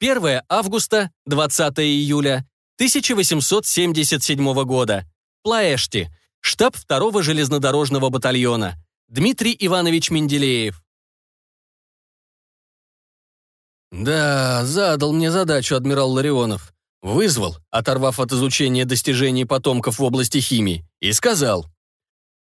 1 августа, 20 июля 1877 года. Плаэшти. Штаб 2 железнодорожного батальона. Дмитрий Иванович Менделеев. Да, задал мне задачу адмирал Ларионов. Вызвал, оторвав от изучения достижений потомков в области химии, и сказал.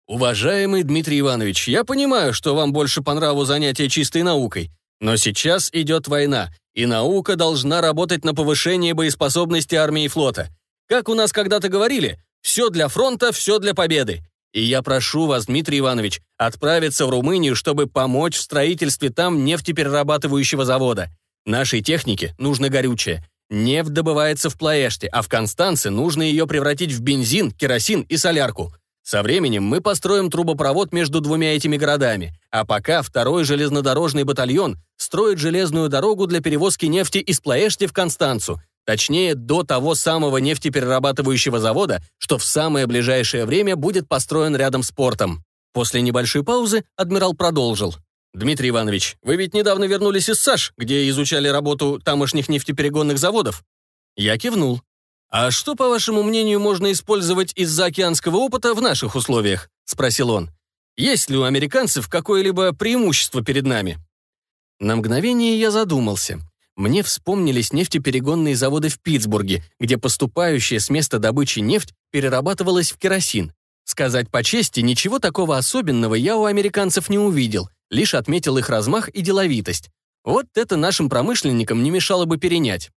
«Уважаемый Дмитрий Иванович, я понимаю, что вам больше по нраву занятие чистой наукой, но сейчас идет война, и наука должна работать на повышение боеспособности армии и флота. Как у нас когда-то говорили, все для фронта, все для победы. И я прошу вас, Дмитрий Иванович, отправиться в Румынию, чтобы помочь в строительстве там нефтеперерабатывающего завода. Нашей технике нужно горючее. Нефть добывается в Плаэште, а в Констанце нужно ее превратить в бензин, керосин и солярку. Со временем мы построим трубопровод между двумя этими городами, а пока второй железнодорожный батальон строит железную дорогу для перевозки нефти из Плаэшти в Констанцу, точнее, до того самого нефтеперерабатывающего завода, что в самое ближайшее время будет построен рядом с портом. После небольшой паузы адмирал продолжил. «Дмитрий Иванович, вы ведь недавно вернулись из САШ, где изучали работу тамошних нефтеперегонных заводов?» Я кивнул. «А что, по вашему мнению, можно использовать из заокеанского опыта в наших условиях?» — спросил он. «Есть ли у американцев какое-либо преимущество перед нами?» На мгновение я задумался. Мне вспомнились нефтеперегонные заводы в Питтсбурге, где поступающая с места добычи нефть перерабатывалась в керосин. Сказать по чести, ничего такого особенного я у американцев не увидел — лишь отметил их размах и деловитость. Вот это нашим промышленникам не мешало бы перенять.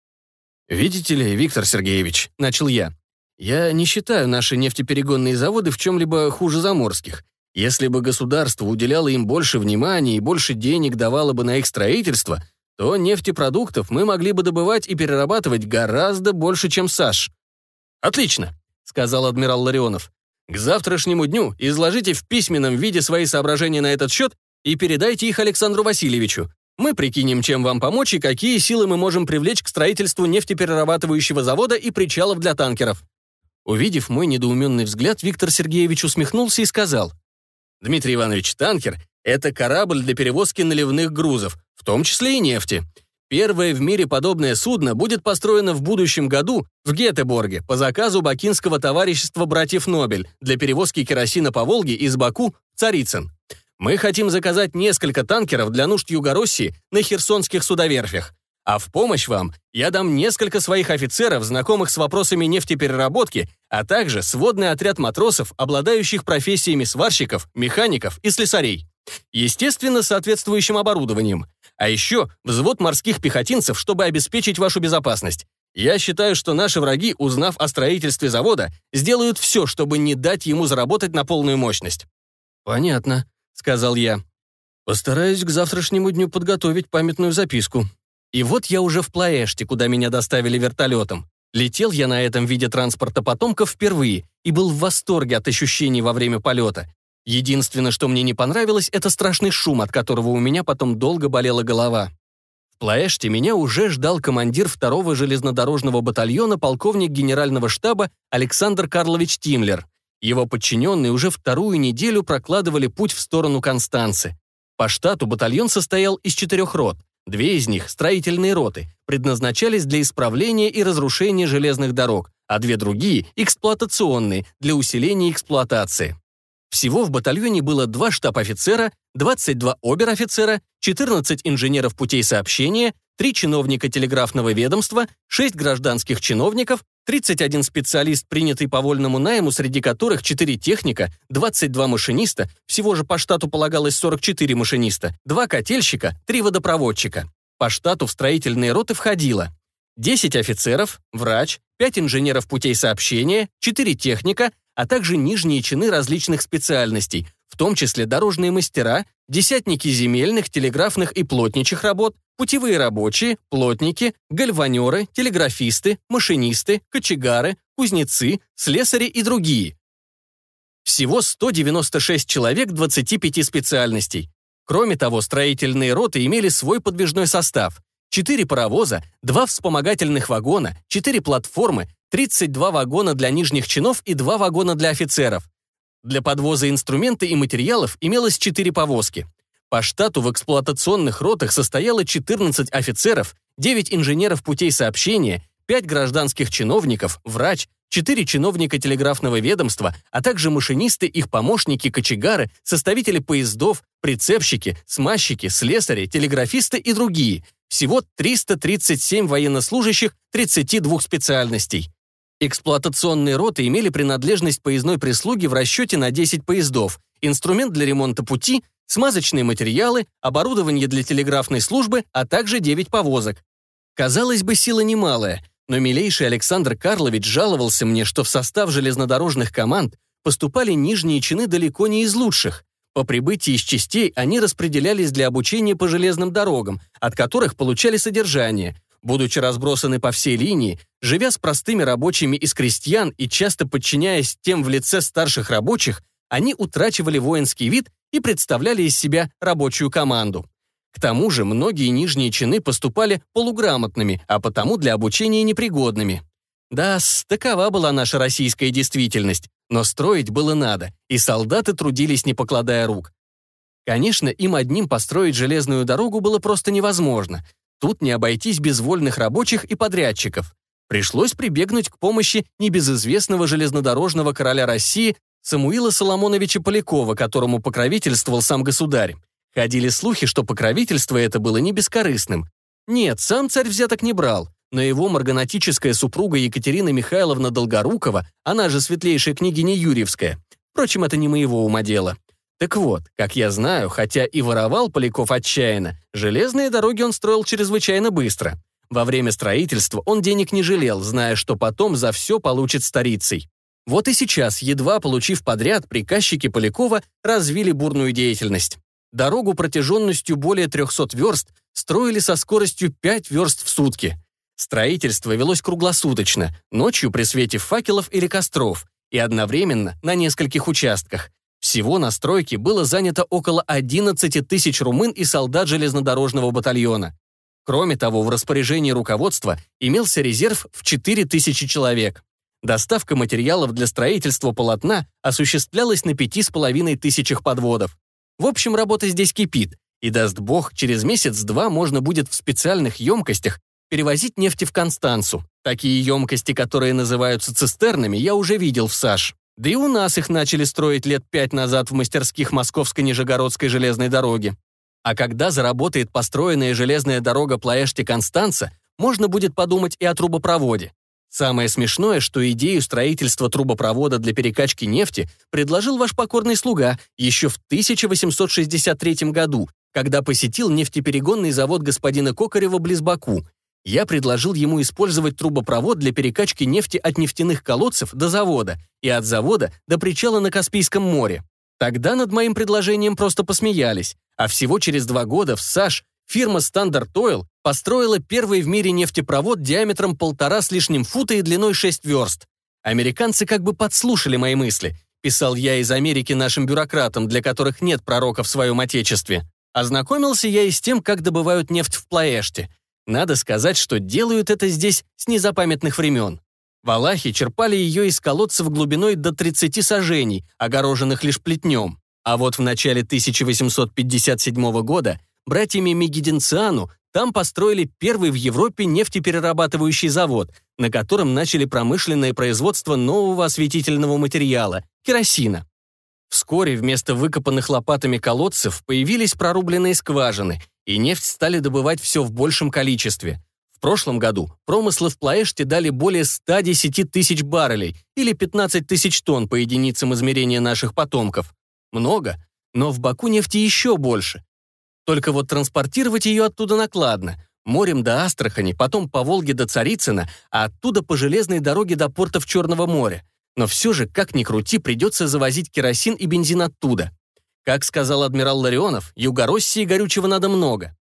«Видите ли, Виктор Сергеевич», — начал я, «я не считаю наши нефтеперегонные заводы в чем-либо хуже заморских. Если бы государство уделяло им больше внимания и больше денег давало бы на их строительство, то нефтепродуктов мы могли бы добывать и перерабатывать гораздо больше, чем САШ». «Отлично», — сказал адмирал Ларионов. «К завтрашнему дню изложите в письменном виде свои соображения на этот счет и передайте их Александру Васильевичу. Мы прикинем, чем вам помочь и какие силы мы можем привлечь к строительству нефтеперерабатывающего завода и причалов для танкеров». Увидев мой недоуменный взгляд, Виктор Сергеевич усмехнулся и сказал. «Дмитрий Иванович, танкер — это корабль для перевозки наливных грузов, в том числе и нефти. Первое в мире подобное судно будет построено в будущем году в Гетеборге по заказу Бакинского товарищества братьев Нобель для перевозки керосина по Волге из Баку в Царицын. Мы хотим заказать несколько танкеров для нужд Югороссии на херсонских судоверфях. А в помощь вам я дам несколько своих офицеров, знакомых с вопросами нефтепереработки, а также сводный отряд матросов, обладающих профессиями сварщиков, механиков и слесарей. Естественно, соответствующим оборудованием. А еще взвод морских пехотинцев, чтобы обеспечить вашу безопасность. Я считаю, что наши враги, узнав о строительстве завода, сделают все, чтобы не дать ему заработать на полную мощность. Понятно, сказал я. Постараюсь к завтрашнему дню подготовить памятную записку. И вот я уже в Плаэште, куда меня доставили вертолетом. Летел я на этом виде транспорта потомков впервые и был в восторге от ощущений во время полета. Единственное, что мне не понравилось, это страшный шум, от которого у меня потом долго болела голова. В Плаэште меня уже ждал командир второго железнодорожного батальона полковник генерального штаба Александр Карлович Тимлер. Его подчиненные уже вторую неделю прокладывали путь в сторону Констанцы. По штату батальон состоял из четырех рот. Две из них, строительные роты, предназначались для исправления и разрушения железных дорог, а две другие – эксплуатационные, для усиления эксплуатации. Всего в батальоне было два штаб-офицера, 22 обер-офицера, 14 инженеров путей сообщения, 3 чиновника телеграфного ведомства, 6 гражданских чиновников, 31 специалист, принятый по вольному найму, среди которых 4 техника, 22 машиниста, всего же по штату полагалось 44 машиниста, 2 котельщика, 3 водопроводчика. По штату в строительные роты входило 10 офицеров, врач, 5 инженеров путей сообщения, 4 техника, а также нижние чины различных специальностей, в том числе дорожные мастера, десятники земельных, телеграфных и плотничих работ, путевые рабочие, плотники, гальванеры, телеграфисты, машинисты, кочегары, кузнецы, слесари и другие. Всего 196 человек 25 специальностей. Кроме того, строительные роты имели свой подвижной состав. 4 паровоза, 2 вспомогательных вагона, 4 платформы, 32 вагона для нижних чинов и 2 вагона для офицеров. Для подвоза инструмента и материалов имелось 4 повозки. По штату в эксплуатационных ротах состояло 14 офицеров, 9 инженеров путей сообщения, 5 гражданских чиновников, врач, 4 чиновника телеграфного ведомства, а также машинисты, их помощники, кочегары, составители поездов, прицепщики, смазчики, слесари, телеграфисты и другие. Всего 337 военнослужащих 32 специальностей. Эксплуатационные роты имели принадлежность поездной прислуги в расчете на 10 поездов, инструмент для ремонта пути, смазочные материалы, оборудование для телеграфной службы, а также 9 повозок. Казалось бы, сила немалая, но милейший Александр Карлович жаловался мне, что в состав железнодорожных команд поступали нижние чины далеко не из лучших. По прибытии из частей они распределялись для обучения по железным дорогам, от которых получали содержание – Будучи разбросаны по всей линии, живя с простыми рабочими из крестьян и часто подчиняясь тем в лице старших рабочих, они утрачивали воинский вид и представляли из себя рабочую команду. К тому же многие нижние чины поступали полуграмотными, а потому для обучения непригодными. Да, такова была наша российская действительность, но строить было надо, и солдаты трудились, не покладая рук. Конечно, им одним построить железную дорогу было просто невозможно. Тут не обойтись без вольных рабочих и подрядчиков. Пришлось прибегнуть к помощи небезызвестного железнодорожного короля России Самуила Соломоновича Полякова, которому покровительствовал сам государь. Ходили слухи, что покровительство это было не бескорыстным. Нет, сам царь взяток не брал, но его марганатическая супруга Екатерина Михайловна Долгорукова, она же светлейшая княгиня Юрьевская. Впрочем, это не моего ума дело. Так вот, как я знаю, хотя и воровал Поляков отчаянно, железные дороги он строил чрезвычайно быстро. Во время строительства он денег не жалел, зная, что потом за все получит старицей. Вот и сейчас, едва получив подряд, приказчики Полякова развили бурную деятельность. Дорогу протяженностью более 300 верст строили со скоростью 5 верст в сутки. Строительство велось круглосуточно, ночью при свете факелов или костров, и одновременно на нескольких участках. Всего на стройке было занято около 11 тысяч румын и солдат железнодорожного батальона. Кроме того, в распоряжении руководства имелся резерв в 4 тысячи человек. Доставка материалов для строительства полотна осуществлялась на пяти с половиной тысячах подводов. В общем, работа здесь кипит, и, даст бог, через месяц-два можно будет в специальных емкостях перевозить нефть в Констанцу. Такие емкости, которые называются цистернами, я уже видел в САШ. Да и у нас их начали строить лет пять назад в мастерских Московско-Нижегородской железной дороги. А когда заработает построенная железная дорога Плаэшти-Констанца, можно будет подумать и о трубопроводе. Самое смешное, что идею строительства трубопровода для перекачки нефти предложил ваш покорный слуга еще в 1863 году, когда посетил нефтеперегонный завод господина Кокарева близ Баку я предложил ему использовать трубопровод для перекачки нефти от нефтяных колодцев до завода и от завода до причала на Каспийском море. Тогда над моим предложением просто посмеялись, а всего через два года в САШ фирма Standard Oil построила первый в мире нефтепровод диаметром полтора с лишним фута и длиной 6 верст. Американцы как бы подслушали мои мысли, писал я из Америки нашим бюрократам, для которых нет пророка в своем отечестве. Ознакомился я и с тем, как добывают нефть в Плаэште. Надо сказать, что делают это здесь с незапамятных времен. Валахи черпали ее из колодцев глубиной до 30 сажений, огороженных лишь плетнем. А вот в начале 1857 года братьями Мегиденциану там построили первый в Европе нефтеперерабатывающий завод, на котором начали промышленное производство нового осветительного материала – керосина. Вскоре вместо выкопанных лопатами колодцев появились прорубленные скважины, и нефть стали добывать все в большем количестве. В прошлом году промыслы в Плаэште дали более 110 тысяч баррелей или 15 тысяч тонн по единицам измерения наших потомков. Много, но в Баку нефти еще больше. Только вот транспортировать ее оттуда накладно. Морем до Астрахани, потом по Волге до Царицына, а оттуда по железной дороге до портов Черного моря. Но все же, как ни крути, придется завозить керосин и бензин оттуда. Как сказал адмирал Ларионов, Югороссии горючего надо много.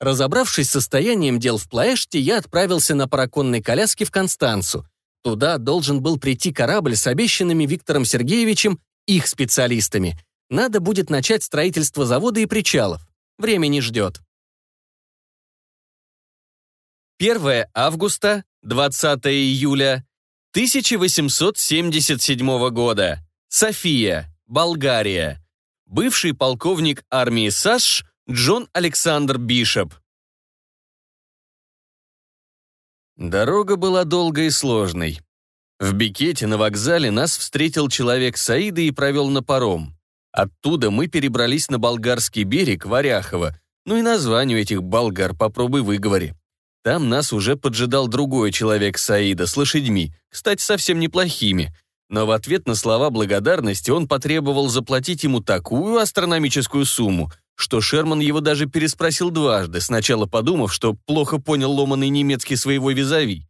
Разобравшись с состоянием дел в Плаэште, я отправился на параконной коляске в Констанцу. Туда должен был прийти корабль с обещанными Виктором Сергеевичем их специалистами. Надо будет начать строительство завода и причалов. Время не ждет. 1 августа, 20 июля 1877 года. София, Болгария бывший полковник армии САШ Джон Александр Бишоп. Дорога была долгой и сложной. В Бикете на вокзале нас встретил человек Саида и провел на паром. Оттуда мы перебрались на болгарский берег Варяхова, ну и названию этих болгар попробуй выговори. Там нас уже поджидал другой человек Саида с лошадьми, кстати, совсем неплохими. Но в ответ на слова благодарности он потребовал заплатить ему такую астрономическую сумму, что Шерман его даже переспросил дважды, сначала подумав, что плохо понял ломаный немецкий своего визави.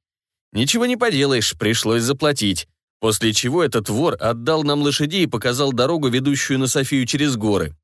Ничего не поделаешь, пришлось заплатить. После чего этот вор отдал нам лошадей и показал дорогу, ведущую на Софию через горы.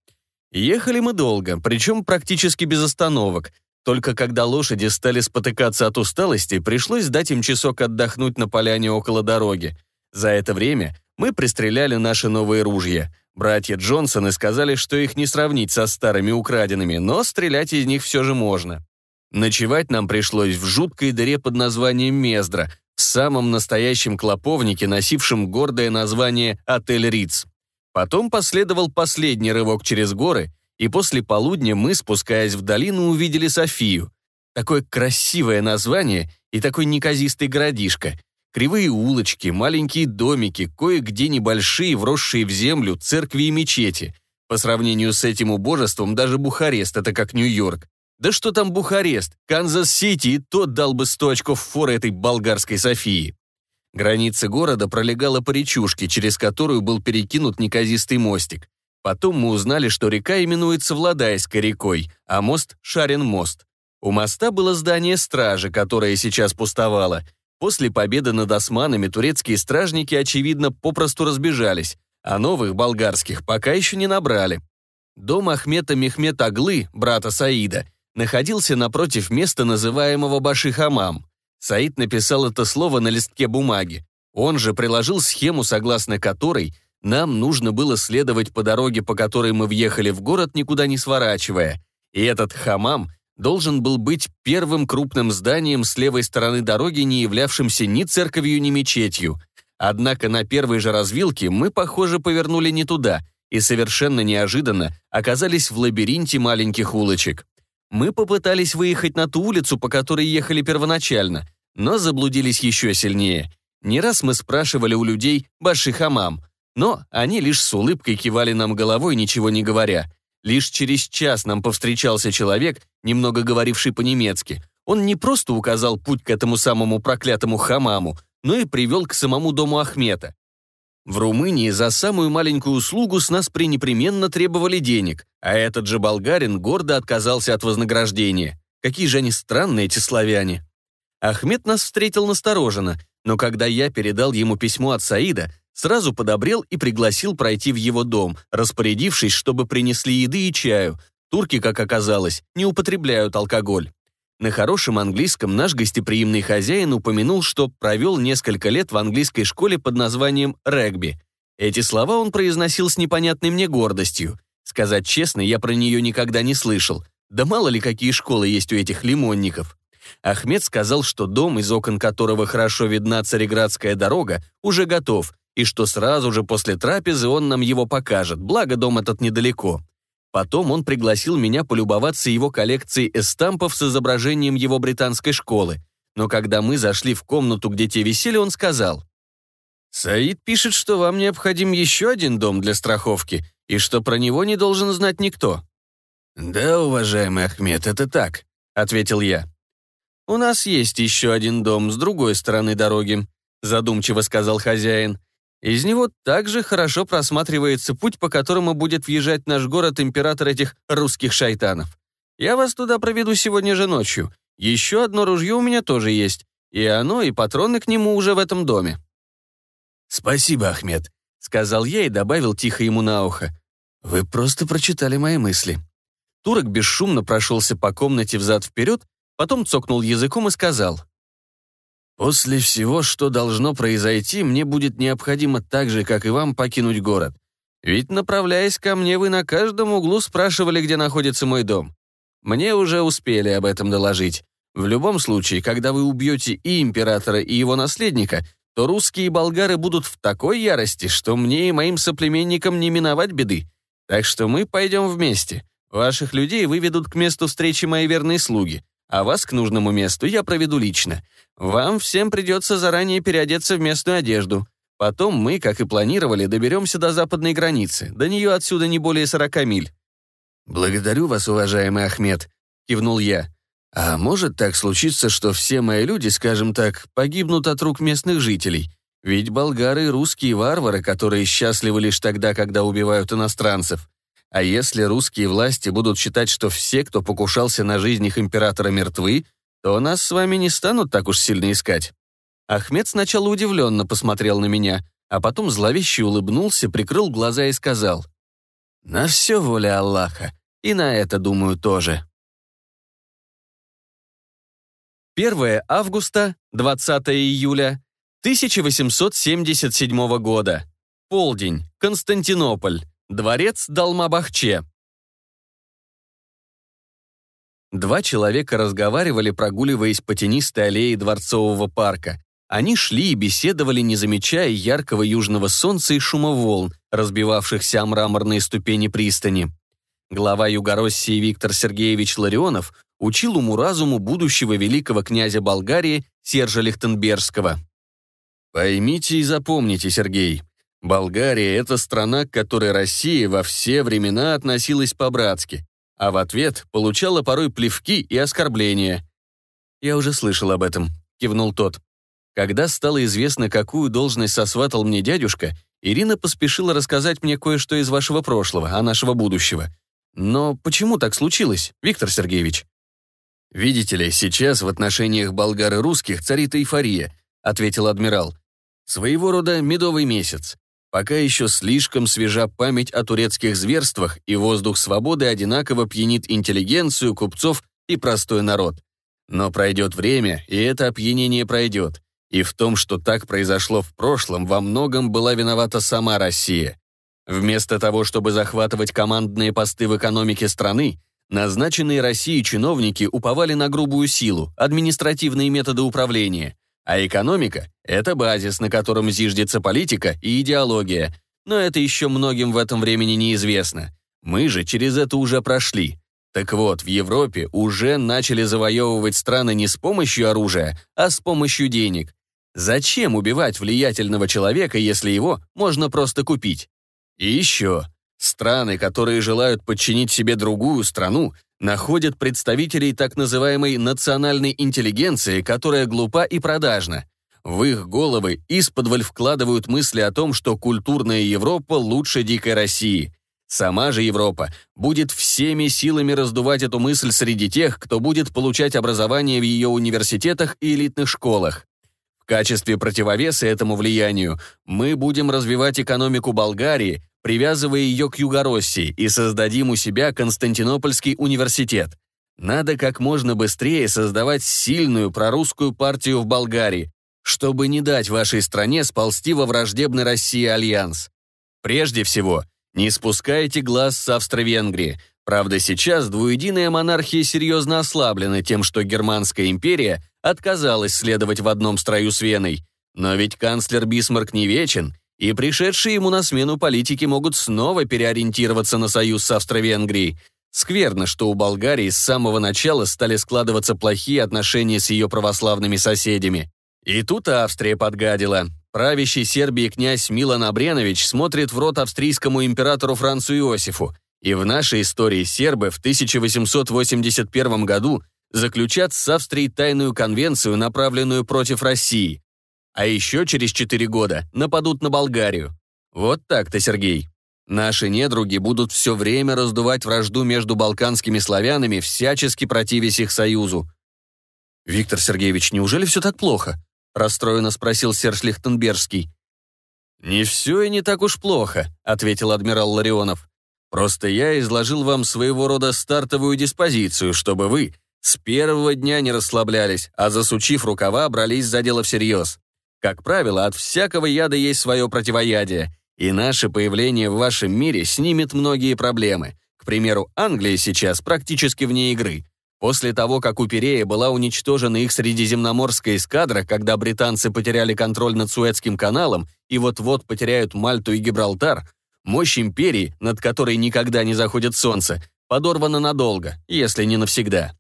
Ехали мы долго, причем практически без остановок. Только когда лошади стали спотыкаться от усталости, пришлось дать им часок отдохнуть на поляне около дороги. За это время мы пристреляли наши новые ружья. Братья Джонсоны сказали, что их не сравнить со старыми украденными, но стрелять из них все же можно. Ночевать нам пришлось в жуткой дыре под названием Мездра, в самом настоящем клоповнике, носившем гордое название «Отель Риц». Потом последовал последний рывок через горы, и после полудня мы, спускаясь в долину, увидели Софию. Такое красивое название и такой неказистый городишко. Кривые улочки, маленькие домики, кое-где небольшие, вросшие в землю, церкви и мечети. По сравнению с этим убожеством даже Бухарест — это как Нью-Йорк. Да что там Бухарест? Канзас-Сити и тот дал бы сто очков форы этой болгарской Софии. Граница города пролегала по речушке, через которую был перекинут неказистый мостик. Потом мы узнали, что река именуется Владайской рекой, а мост — Шарин-мост. У моста было здание стражи, которое сейчас пустовало. После победы над османами турецкие стражники, очевидно, попросту разбежались, а новых болгарских пока еще не набрали. Дом Ахмета Мехмет Аглы, брата Саида, находился напротив места, называемого Баши-Хамам. Саид написал это слово на листке бумаги. Он же приложил схему, согласно которой нам нужно было следовать по дороге, по которой мы въехали в город, никуда не сворачивая. И этот хамам должен был быть первым крупным зданием с левой стороны дороги, не являвшимся ни церковью, ни мечетью. Однако на первой же развилке мы, похоже, повернули не туда и совершенно неожиданно оказались в лабиринте маленьких улочек. Мы попытались выехать на ту улицу, по которой ехали первоначально, но заблудились еще сильнее. Не раз мы спрашивали у людей «Баши хамам», но они лишь с улыбкой кивали нам головой, ничего не говоря. Лишь через час нам повстречался человек, немного говоривший по-немецки. Он не просто указал путь к этому самому проклятому хамаму, но и привел к самому дому Ахмета. В Румынии за самую маленькую услугу с нас пренепременно требовали денег, а этот же болгарин гордо отказался от вознаграждения. Какие же они странные, эти славяне. Ахмед нас встретил настороженно, но когда я передал ему письмо от Саида, сразу подобрел и пригласил пройти в его дом, распорядившись, чтобы принесли еды и чаю. Турки, как оказалось, не употребляют алкоголь. На хорошем английском наш гостеприимный хозяин упомянул, что провел несколько лет в английской школе под названием «регби». Эти слова он произносил с непонятной мне гордостью. Сказать честно, я про нее никогда не слышал. Да мало ли какие школы есть у этих лимонников. Ахмед сказал, что дом, из окон которого хорошо видна Цареградская дорога, уже готов, и что сразу же после трапезы он нам его покажет, благо дом этот недалеко. Потом он пригласил меня полюбоваться его коллекцией эстампов с изображением его британской школы. Но когда мы зашли в комнату, где те висели, он сказал, «Саид пишет, что вам необходим еще один дом для страховки, и что про него не должен знать никто». «Да, уважаемый Ахмед, это так», — ответил я. «У нас есть еще один дом с другой стороны дороги», — задумчиво сказал хозяин. Из него также хорошо просматривается путь, по которому будет въезжать наш город император этих русских шайтанов. Я вас туда проведу сегодня же ночью. Еще одно ружье у меня тоже есть. И оно, и патроны к нему уже в этом доме». «Спасибо, Ахмед», — сказал я и добавил тихо ему на ухо. «Вы просто прочитали мои мысли». Турок бесшумно прошелся по комнате взад-вперед, потом цокнул языком и сказал — После всего, что должно произойти, мне будет необходимо так же, как и вам, покинуть город. Ведь, направляясь ко мне, вы на каждом углу спрашивали, где находится мой дом. Мне уже успели об этом доложить. В любом случае, когда вы убьете и императора, и его наследника, то русские и болгары будут в такой ярости, что мне и моим соплеменникам не миновать беды. Так что мы пойдем вместе. Ваших людей выведут к месту встречи мои верные слуги. А вас к нужному месту я проведу лично. Вам всем придется заранее переодеться в местную одежду. Потом мы, как и планировали, доберемся до западной границы. До нее отсюда не более 40 миль». «Благодарю вас, уважаемый Ахмед», — кивнул я. «А может так случиться, что все мои люди, скажем так, погибнут от рук местных жителей? Ведь болгары — русские варвары, которые счастливы лишь тогда, когда убивают иностранцев. А если русские власти будут считать, что все, кто покушался на жизнь их императора, мертвы, то нас с вами не станут так уж сильно искать». Ахмед сначала удивленно посмотрел на меня, а потом зловеще улыбнулся, прикрыл глаза и сказал, «На все воля Аллаха, и на это, думаю, тоже». 1 августа, 20 июля 1877 года. Полдень. Константинополь. Дворец Далмабахче. Два человека разговаривали, прогуливаясь по тенистой аллее Дворцового парка. Они шли и беседовали, не замечая яркого южного солнца и шума волн, разбивавшихся о мраморные ступени пристани. Глава Югороссии Виктор Сергеевич Ларионов учил уму-разуму будущего великого князя Болгарии Сержа Лихтенбергского. «Поймите и запомните, Сергей, Болгария — это страна, к которой Россия во все времена относилась по-братски, а в ответ получала порой плевки и оскорбления. «Я уже слышал об этом», — кивнул тот. Когда стало известно, какую должность сосватал мне дядюшка, Ирина поспешила рассказать мне кое-что из вашего прошлого, о нашего будущего. Но почему так случилось, Виктор Сергеевич? «Видите ли, сейчас в отношениях болгар и русских царит эйфория», — ответил адмирал. «Своего рода медовый месяц. Пока еще слишком свежа память о турецких зверствах, и воздух свободы одинаково пьянит интеллигенцию, купцов и простой народ. Но пройдет время, и это опьянение пройдет. И в том, что так произошло в прошлом, во многом была виновата сама Россия. Вместо того, чтобы захватывать командные посты в экономике страны, назначенные Россией чиновники уповали на грубую силу, административные методы управления – а экономика — это базис, на котором зиждется политика и идеология. Но это еще многим в этом времени неизвестно. Мы же через это уже прошли. Так вот, в Европе уже начали завоевывать страны не с помощью оружия, а с помощью денег. Зачем убивать влиятельного человека, если его можно просто купить? И еще. Страны, которые желают подчинить себе другую страну, находят представителей так называемой национальной интеллигенции, которая глупа и продажна. В их головы исподволь вкладывают мысли о том, что культурная Европа лучше дикой России. Сама же Европа будет всеми силами раздувать эту мысль среди тех, кто будет получать образование в ее университетах и элитных школах. В качестве противовеса этому влиянию мы будем развивать экономику Болгарии, привязывая ее к Югороссии, и создадим у себя Константинопольский университет. Надо как можно быстрее создавать сильную прорусскую партию в Болгарии, чтобы не дать вашей стране сползти во враждебный России альянс. Прежде всего, не спускайте глаз с Австро-Венгрии. Правда, сейчас двуединая монархия серьезно ослаблена тем, что Германская империя отказалась следовать в одном строю с Веной. Но ведь канцлер Бисмарк не вечен, и пришедшие ему на смену политики могут снова переориентироваться на союз с Австро-Венгрией. Скверно, что у Болгарии с самого начала стали складываться плохие отношения с ее православными соседями. И тут Австрия подгадила. Правящий Сербии князь Милан Абренович смотрит в рот австрийскому императору Францу Иосифу. И в нашей истории сербы в 1881 году заключат с Австрией тайную конвенцию, направленную против России а еще через четыре года нападут на Болгарию. Вот так-то, Сергей. Наши недруги будут все время раздувать вражду между балканскими славянами, всячески противясь их союзу. «Виктор Сергеевич, неужели все так плохо?» – расстроенно спросил Серж Лихтенбергский. «Не все и не так уж плохо», – ответил адмирал Ларионов. «Просто я изложил вам своего рода стартовую диспозицию, чтобы вы с первого дня не расслаблялись, а засучив рукава, брались за дело всерьез. Как правило, от всякого яда есть свое противоядие, и наше появление в вашем мире снимет многие проблемы. К примеру, Англия сейчас практически вне игры. После того, как у Перея была уничтожена их средиземноморская эскадра, когда британцы потеряли контроль над Суэцким каналом и вот-вот потеряют Мальту и Гибралтар, мощь империи, над которой никогда не заходит солнце, подорвана надолго, если не навсегда.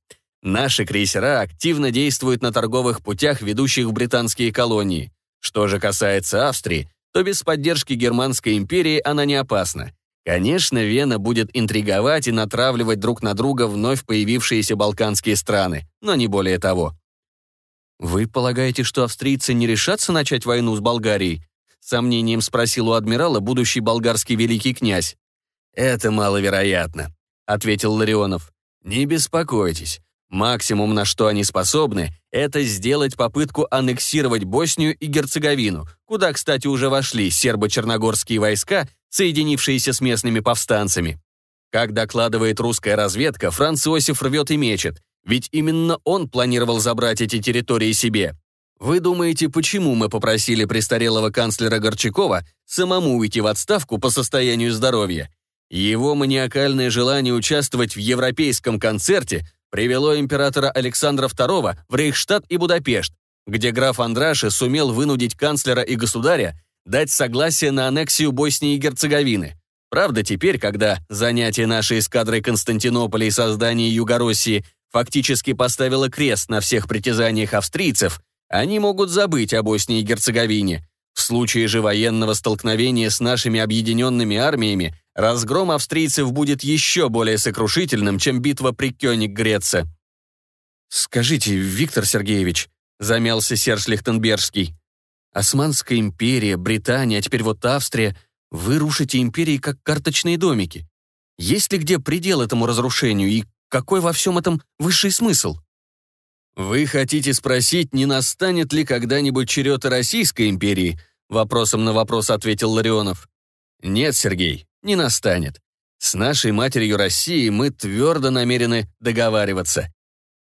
Наши крейсера активно действуют на торговых путях, ведущих в британские колонии. Что же касается Австрии, то без поддержки Германской империи она не опасна. Конечно, Вена будет интриговать и натравливать друг на друга вновь появившиеся балканские страны, но не более того. «Вы полагаете, что австрийцы не решатся начать войну с Болгарией?» Сомнением спросил у адмирала будущий болгарский великий князь. «Это маловероятно», — ответил Ларионов. «Не беспокойтесь. Максимум, на что они способны, это сделать попытку аннексировать Боснию и Герцеговину, куда, кстати, уже вошли сербо-черногорские войска, соединившиеся с местными повстанцами. Как докладывает русская разведка, Франц Иосиф рвет и мечет, ведь именно он планировал забрать эти территории себе. Вы думаете, почему мы попросили престарелого канцлера Горчакова самому уйти в отставку по состоянию здоровья? Его маниакальное желание участвовать в европейском концерте привело императора Александра II в Рейхштадт и Будапешт, где граф Андраши сумел вынудить канцлера и государя дать согласие на аннексию Боснии и Герцеговины. Правда, теперь, когда занятие нашей эскадрой Константинополя и создание Югороссии фактически поставило крест на всех притязаниях австрийцев, они могут забыть о Боснии и Герцеговине. В случае же военного столкновения с нашими объединенными армиями разгром австрийцев будет еще более сокрушительным, чем битва при Кёниг-Греце. «Скажите, Виктор Сергеевич», — замялся Серж Лихтенбергский, «Османская империя, Британия, а теперь вот Австрия, вы рушите империи как карточные домики. Есть ли где предел этому разрушению и какой во всем этом высший смысл?» «Вы хотите спросить, не настанет ли когда-нибудь черед Российской империи?» Вопросом на вопрос ответил Ларионов. «Нет, Сергей, не настанет. С нашей матерью Россией мы твердо намерены договариваться.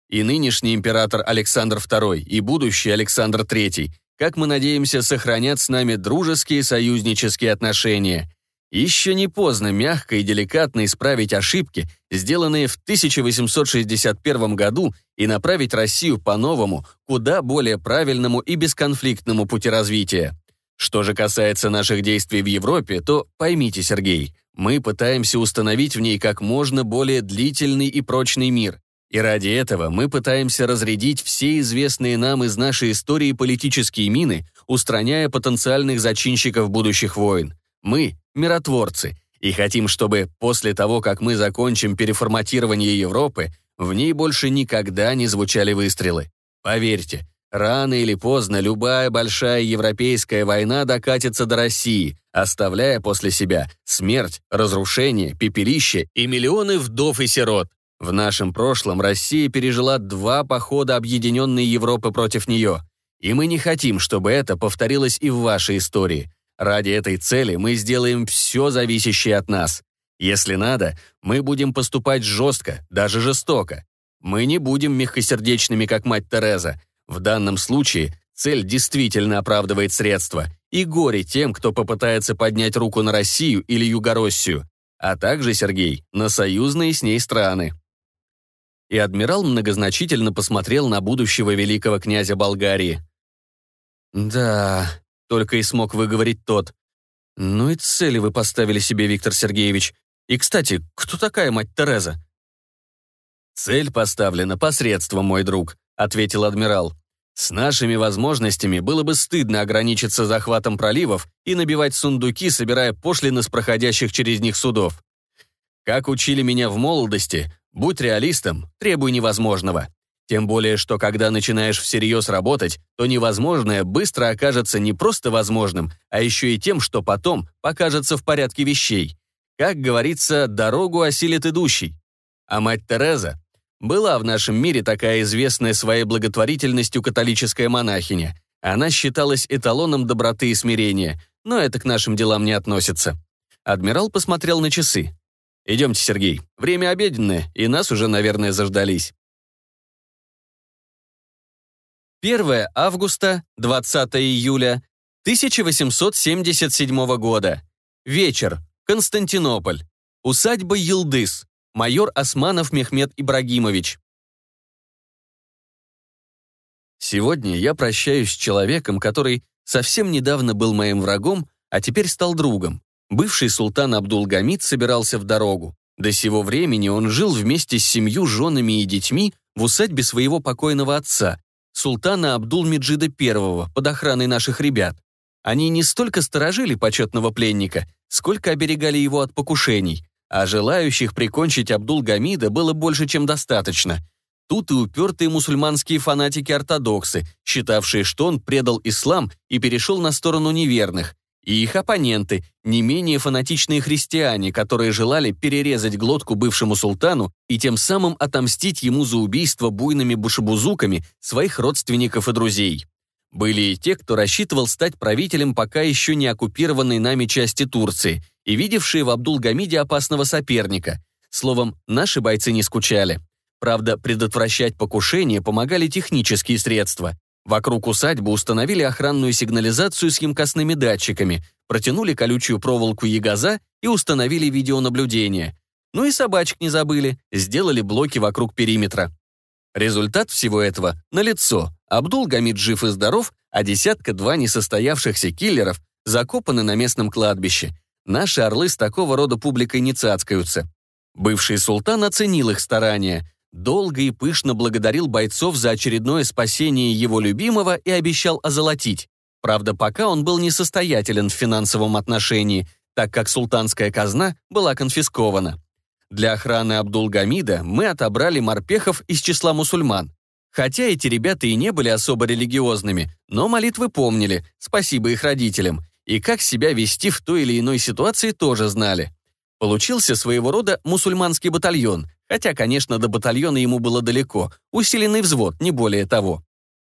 И нынешний император Александр II, и будущий Александр III, как мы надеемся, сохранят с нами дружеские союзнические отношения. Еще не поздно мягко и деликатно исправить ошибки, сделанные в 1861 году, и направить Россию по новому, куда более правильному и бесконфликтному пути развития. Что же касается наших действий в Европе, то поймите, Сергей, мы пытаемся установить в ней как можно более длительный и прочный мир. И ради этого мы пытаемся разрядить все известные нам из нашей истории политические мины, устраняя потенциальных зачинщиков будущих войн. Мы – миротворцы, и хотим, чтобы после того, как мы закончим переформатирование Европы, в ней больше никогда не звучали выстрелы. Поверьте, Рано или поздно любая большая европейская война докатится до России, оставляя после себя смерть, разрушение, пепелище и миллионы вдов и сирот. В нашем прошлом Россия пережила два похода Объединенной Европы против нее. И мы не хотим, чтобы это повторилось и в вашей истории. Ради этой цели мы сделаем все зависящее от нас. Если надо, мы будем поступать жестко, даже жестоко. Мы не будем мягкосердечными, как мать Тереза, в данном случае цель действительно оправдывает средства, и горе тем, кто попытается поднять руку на Россию или Югороссию, а также, Сергей, на союзные с ней страны. И адмирал многозначительно посмотрел на будущего великого князя Болгарии. «Да», — только и смог выговорить тот. «Ну и цели вы поставили себе, Виктор Сергеевич. И, кстати, кто такая мать Тереза?» «Цель поставлена посредством, мой друг», — ответил адмирал. «С нашими возможностями было бы стыдно ограничиться захватом проливов и набивать сундуки, собирая пошлины с проходящих через них судов. Как учили меня в молодости, будь реалистом, требуй невозможного. Тем более, что когда начинаешь всерьез работать, то невозможное быстро окажется не просто возможным, а еще и тем, что потом покажется в порядке вещей. Как говорится, дорогу осилит идущий. А мать Тереза была в нашем мире такая известная своей благотворительностью католическая монахиня. Она считалась эталоном доброты и смирения, но это к нашим делам не относится. Адмирал посмотрел на часы. «Идемте, Сергей. Время обеденное, и нас уже, наверное, заждались». 1 августа, 20 июля 1877 года. Вечер. Константинополь. Усадьба Елдыс майор Османов Мехмед Ибрагимович. Сегодня я прощаюсь с человеком, который совсем недавно был моим врагом, а теперь стал другом. Бывший султан Абдулгамид собирался в дорогу. До сего времени он жил вместе с семью женами и детьми в усадьбе своего покойного отца, султана Абдул-Меджида I, под охраной наших ребят. Они не столько сторожили почетного пленника, сколько оберегали его от покушений, а желающих прикончить Абдул-Гамида было больше, чем достаточно. Тут и упертые мусульманские фанатики-ортодоксы, считавшие, что он предал ислам и перешел на сторону неверных, и их оппоненты, не менее фанатичные христиане, которые желали перерезать глотку бывшему султану и тем самым отомстить ему за убийство буйными бушебузуками своих родственников и друзей. Были и те, кто рассчитывал стать правителем пока еще не оккупированной нами части Турции и видевшие в Абдул-Гамиде опасного соперника. Словом, наши бойцы не скучали. Правда, предотвращать покушение помогали технические средства. Вокруг усадьбы установили охранную сигнализацию с емкостными датчиками, протянули колючую проволоку ягоза и установили видеонаблюдение. Ну и собачек не забыли, сделали блоки вокруг периметра. Результат всего этого – налицо. Абдул-Гамид жив и здоров, а десятка-два несостоявшихся киллеров закопаны на местном кладбище. Наши орлы с такого рода публикой не цацкаются. Бывший султан оценил их старания, долго и пышно благодарил бойцов за очередное спасение его любимого и обещал озолотить. Правда, пока он был несостоятелен в финансовом отношении, так как султанская казна была конфискована. Для охраны Абдулгамида мы отобрали морпехов из числа мусульман. Хотя эти ребята и не были особо религиозными, но молитвы помнили, спасибо их родителям, и как себя вести в той или иной ситуации тоже знали. Получился своего рода мусульманский батальон, хотя, конечно, до батальона ему было далеко, усиленный взвод, не более того.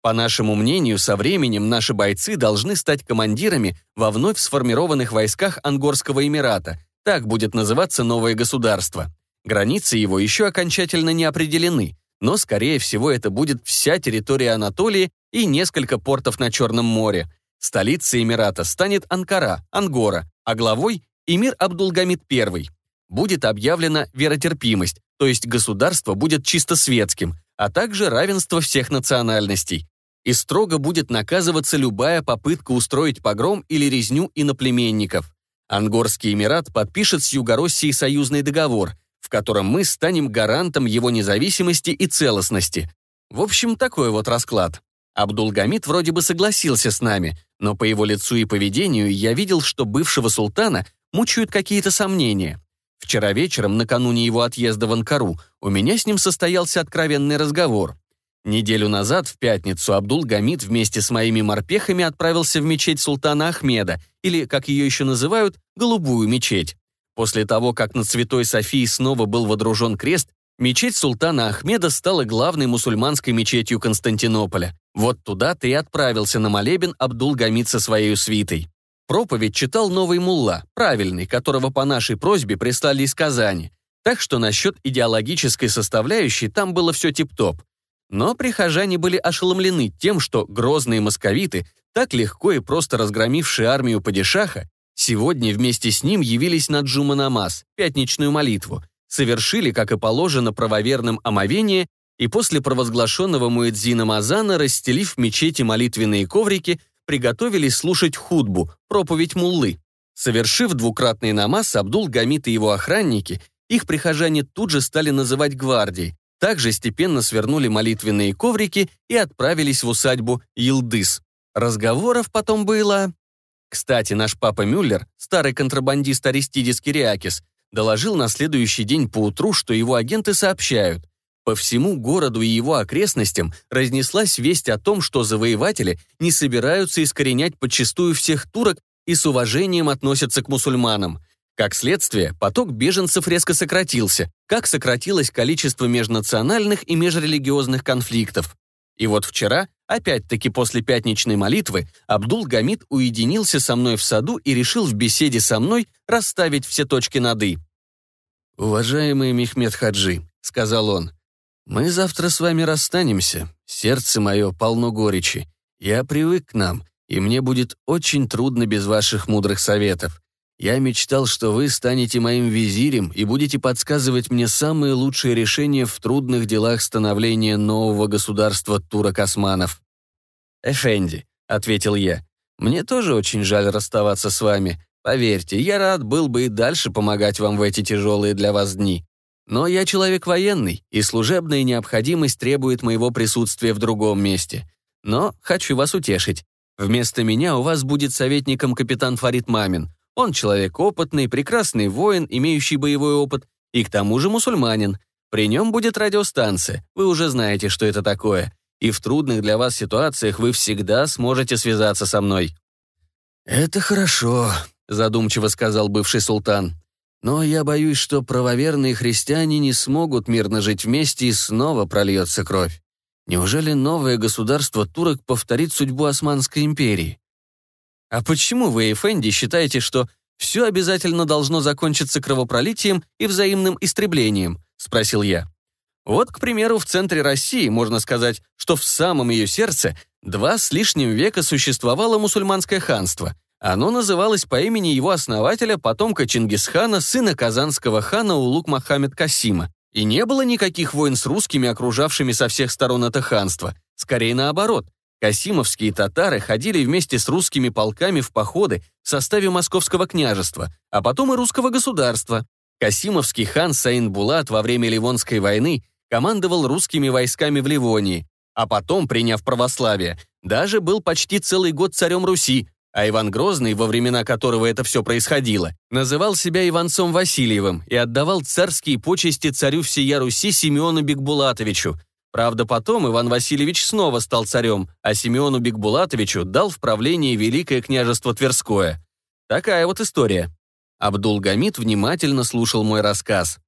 По нашему мнению, со временем наши бойцы должны стать командирами во вновь сформированных войсках Ангорского Эмирата, так будет называться новое государство. Границы его еще окончательно не определены, но, скорее всего, это будет вся территория Анатолии и несколько портов на Черном море. Столицей Эмирата станет Анкара, Ангора, а главой Эмир Абдулгамид I. Будет объявлена веротерпимость, то есть государство будет чисто светским, а также равенство всех национальностей. И строго будет наказываться любая попытка устроить погром или резню иноплеменников. Ангорский Эмират подпишет с Югороссией союзный договор, в котором мы станем гарантом его независимости и целостности. В общем, такой вот расклад. Абдулгамид вроде бы согласился с нами, но по его лицу и поведению я видел, что бывшего султана мучают какие-то сомнения. Вчера вечером, накануне его отъезда в Анкару, у меня с ним состоялся откровенный разговор. Неделю назад, в пятницу, Абдул-Гамид вместе с моими морпехами отправился в мечеть султана Ахмеда, или, как ее еще называют, Голубую мечеть. После того, как над Святой Софией снова был водружен крест, мечеть султана Ахмеда стала главной мусульманской мечетью Константинополя. Вот туда-то и отправился на молебен Абдул-Гамид со своей свитой. Проповедь читал новый мулла, правильный, которого по нашей просьбе прислали из Казани. Так что насчет идеологической составляющей там было все тип-топ. Но прихожане были ошеломлены тем, что грозные московиты, так легко и просто разгромившие армию Падишаха, сегодня вместе с ним явились на Джума Намаз, пятничную молитву, совершили, как и положено, правоверным омовение и после провозглашенного Муэдзином Азана, расстелив в мечети молитвенные коврики, приготовились слушать худбу, проповедь муллы. Совершив двукратный намаз, Абдул-Гамид и его охранники, их прихожане тут же стали называть гвардией, также степенно свернули молитвенные коврики и отправились в усадьбу Йилдыс. Разговоров потом было... Кстати, наш папа Мюллер, старый контрабандист Аристидис Кириакис, доложил на следующий день поутру, что его агенты сообщают. По всему городу и его окрестностям разнеслась весть о том, что завоеватели не собираются искоренять подчистую всех турок и с уважением относятся к мусульманам. Как следствие, поток беженцев резко сократился, как сократилось количество межнациональных и межрелигиозных конфликтов. И вот вчера, опять-таки после пятничной молитвы, Абдул-Гамид уединился со мной в саду и решил в беседе со мной расставить все точки над «и». «Уважаемый Мехмед Хаджи», — сказал он, мы завтра с вами расстанемся. Сердце мое полно горечи. Я привык к нам, и мне будет очень трудно без ваших мудрых советов. Я мечтал, что вы станете моим визирем и будете подсказывать мне самые лучшие решения в трудных делах становления нового государства турок-османов. «Эфенди», — ответил я, — «мне тоже очень жаль расставаться с вами, Поверьте, я рад был бы и дальше помогать вам в эти тяжелые для вас дни. Но я человек военный, и служебная необходимость требует моего присутствия в другом месте. Но хочу вас утешить. Вместо меня у вас будет советником капитан Фарид Мамин. Он человек опытный, прекрасный воин, имеющий боевой опыт, и к тому же мусульманин. При нем будет радиостанция, вы уже знаете, что это такое. И в трудных для вас ситуациях вы всегда сможете связаться со мной». «Это хорошо», — задумчиво сказал бывший султан. «Но я боюсь, что правоверные христиане не смогут мирно жить вместе и снова прольется кровь. Неужели новое государство турок повторит судьбу Османской империи? А почему вы, Эфенди, считаете, что все обязательно должно закончиться кровопролитием и взаимным истреблением?» — спросил я. Вот, к примеру, в центре России можно сказать, что в самом ее сердце два с лишним века существовало мусульманское ханство. Оно называлось по имени его основателя, потомка Чингисхана, сына казанского хана Улук Мохаммед Касима. И не было никаких войн с русскими, окружавшими со всех сторон это ханство. Скорее наоборот. Касимовские татары ходили вместе с русскими полками в походы в составе Московского княжества, а потом и русского государства. Касимовский хан Саин Булат во время Ливонской войны командовал русскими войсками в Ливонии, а потом, приняв православие, даже был почти целый год царем Руси, а Иван Грозный, во времена которого это все происходило, называл себя Иванцом Васильевым и отдавал царские почести царю всея Руси Симеону Бекбулатовичу. Правда, потом Иван Васильевич снова стал царем, а Симеону Бекбулатовичу дал в правление Великое княжество Тверское. Такая вот история. Абдулгамид внимательно слушал мой рассказ.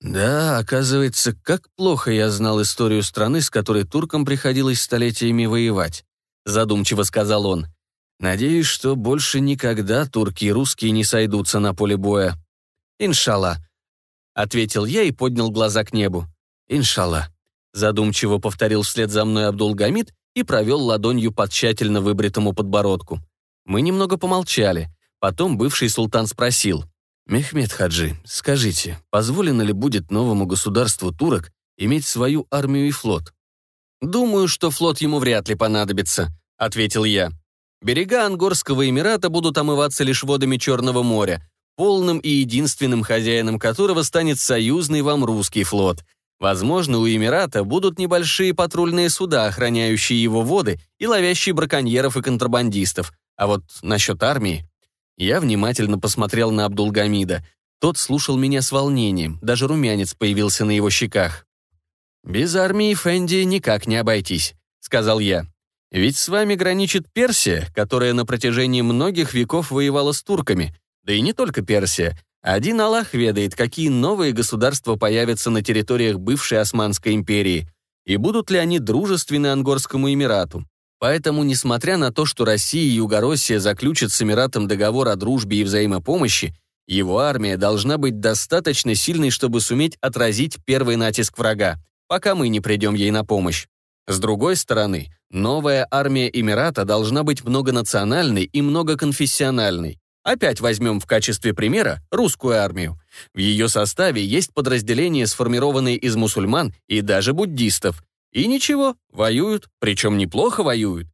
Да, оказывается, как плохо я знал историю страны, с которой туркам приходилось столетиями воевать. Задумчиво сказал он. Надеюсь, что больше никогда турки и русские не сойдутся на поле боя. Иншалла. Ответил я и поднял глаза к небу. Иншалла. Задумчиво повторил вслед за мной Абдулгамид и провел ладонью по тщательно выбритому подбородку. Мы немного помолчали. Потом бывший султан спросил. «Мехмед Хаджи, скажите, позволено ли будет новому государству турок иметь свою армию и флот?» «Думаю, что флот ему вряд ли понадобится», — ответил я. Берега Ангорского Эмирата будут омываться лишь водами Черного моря, полным и единственным хозяином которого станет союзный вам русский флот. Возможно, у Эмирата будут небольшие патрульные суда, охраняющие его воды и ловящие браконьеров и контрабандистов. А вот насчет армии... Я внимательно посмотрел на Абдулгамида. Тот слушал меня с волнением, даже румянец появился на его щеках. «Без армии Фенди никак не обойтись», — сказал я. Ведь с вами граничит Персия, которая на протяжении многих веков воевала с турками. Да и не только Персия. Один Аллах ведает, какие новые государства появятся на территориях бывшей Османской империи, и будут ли они дружественны Ангорскому Эмирату. Поэтому, несмотря на то, что Россия и Югороссия заключат с Эмиратом договор о дружбе и взаимопомощи, его армия должна быть достаточно сильной, чтобы суметь отразить первый натиск врага, пока мы не придем ей на помощь. С другой стороны, новая армия Эмирата должна быть многонациональной и многоконфессиональной. Опять возьмем в качестве примера русскую армию. В ее составе есть подразделения, сформированные из мусульман и даже буддистов. И ничего, воюют, причем неплохо воюют.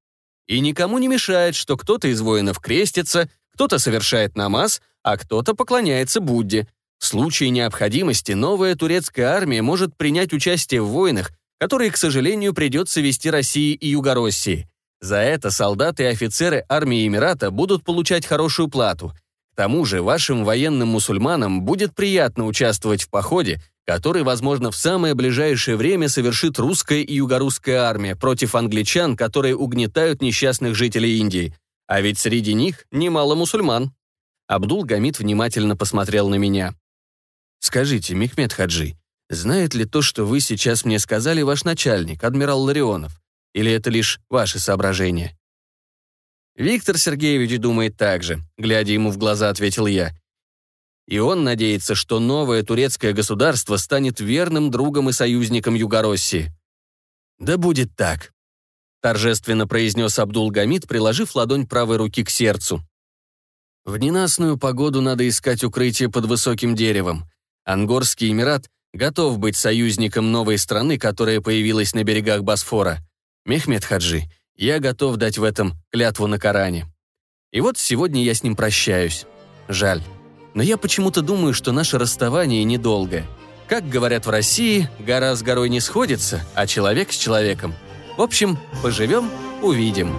И никому не мешает, что кто-то из воинов крестится, кто-то совершает намаз, а кто-то поклоняется Будде. В случае необходимости новая турецкая армия может принять участие в войнах, которые, к сожалению, придется вести России и Югороссии. За это солдаты и офицеры армии Эмирата будут получать хорошую плату. К тому же вашим военным мусульманам будет приятно участвовать в походе, который, возможно, в самое ближайшее время совершит русская и югорусская армия против англичан, которые угнетают несчастных жителей Индии. А ведь среди них немало мусульман. Абдул Гамид внимательно посмотрел на меня. «Скажите, Мехмед Хаджи, Знает ли то, что вы сейчас мне сказали, ваш начальник, адмирал Ларионов? Или это лишь ваши соображения?» Виктор Сергеевич думает так же, глядя ему в глаза, ответил я. И он надеется, что новое турецкое государство станет верным другом и союзником Югороссии. «Да будет так», — торжественно произнес Абдул-Гамид, приложив ладонь правой руки к сердцу. «В ненастную погоду надо искать укрытие под высоким деревом. Ангорский Эмират готов быть союзником новой страны, которая появилась на берегах Босфора. Мехмед Хаджи, я готов дать в этом клятву на Коране. И вот сегодня я с ним прощаюсь. жаль. Но я почему-то думаю, что наше расставание недолго. Как говорят в России, гора с горой не сходится, а человек с человеком. В общем, поживем – увидим.